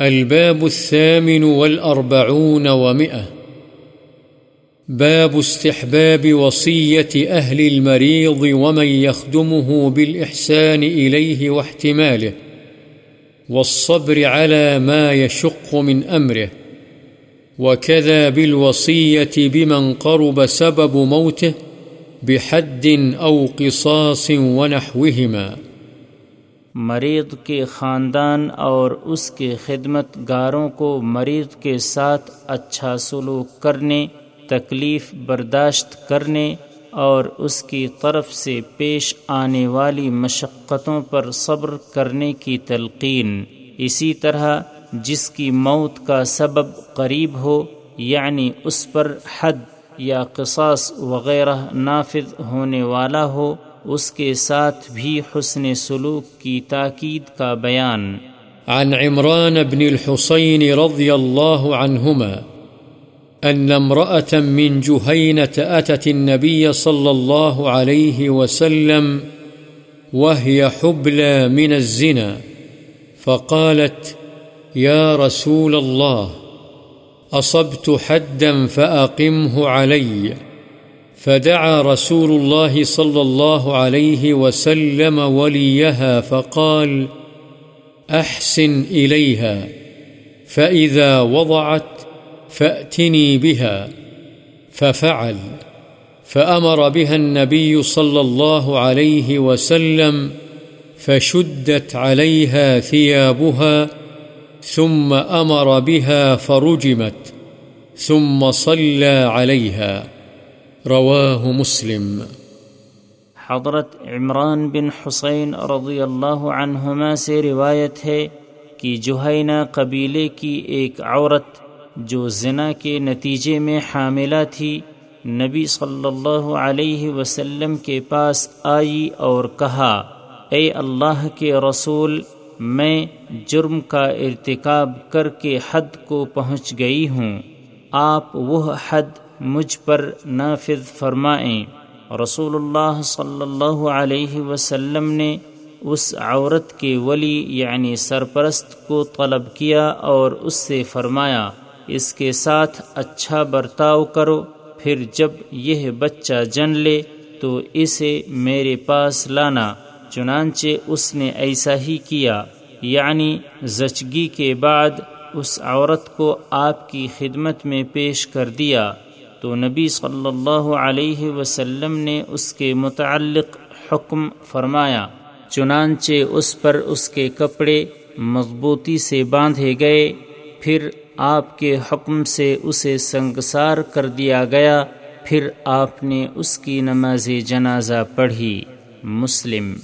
الباب الثامن والأربعون ومئة. باب استحباب وصية أهل المريض ومن يخدمه بالإحسان إليه واحتماله، والصبر على ما يشق من أمره، وكذا بالوصية بمن قرب سبب موته بحد أو قصاص ونحوهما. مریض کے خاندان اور اس کے خدمت گاروں کو مریض کے ساتھ اچھا سلوک کرنے، تکلیف برداشت کرنے اور اس کی طرف سے پیش آنے والی مشقتوں پر صبر کرنے کی تلقین۔ اسی طرح جس کی موت کا سبب قریب ہو یعنی اس پر حد یا قصاص وغیرہ نافذ ہونے والا ہو اس کے ساتھ بھی حسن سلوک کی تاکید کا بیان۔ عن عمران بن الحسين رضي الله عنهما أن امرأة من جهينة أتت النبي صلى الله عليه وسلم وهي حبلى من الزنا فقالت يا رسول الله أصبت حدا فأقمه عليّ فدعا رسول الله صلى الله عليه وسلم وليها فقال، أحسن إليها، فإذا وضعت فأتني بها، ففعل، فأمر بها النبي صلى الله عليه وسلم، فشدت عليها ثيابها، ثم أمر بها فرجمت، ثم صلى عليها. رواه مسلم. حضرت عمران بن حسین رضی اللہ عنہما سے روایت ہے کہ جوہینہ قبیلے کی ایک عورت جو زنا کے نتیجے میں حاملہ تھی، نبی صلی اللہ علیہ وسلم کے پاس آئی اور کہا، اے اللہ کے رسول، میں جرم کا ارتکاب کر کے حد کو پہنچ گئی ہوں۔ آپ وہ حد مجھ پر نافذ فرمائیں۔ رسول اللہ صلی اللہ علیہ وسلم نے اس عورت کے ولی یعنی سرپرست کو طلب کیا اور اس سے فرمایا، اس کے ساتھ اچھا برتاؤ کرو، پھر جب یہ بچہ جن لے تو اسے میرے پاس لانا۔ چنانچہ اس نے ایسا ہی کیا۔ یعنی زچگی کے بعد اس عورت کو آپ کی خدمت میں پیش کر دیا۔ تو نبی صلی اللہ علیہ وسلم نے اس کے متعلق حکم فرمایا، چنانچہ اس پر اس کے کپڑے مضبوطی سے باندھے گئے، پھر آپ کے حکم سے اسے سنگسار کر دیا گیا، پھر آپ نے اس کی نماز جنازہ پڑھی۔ مسلم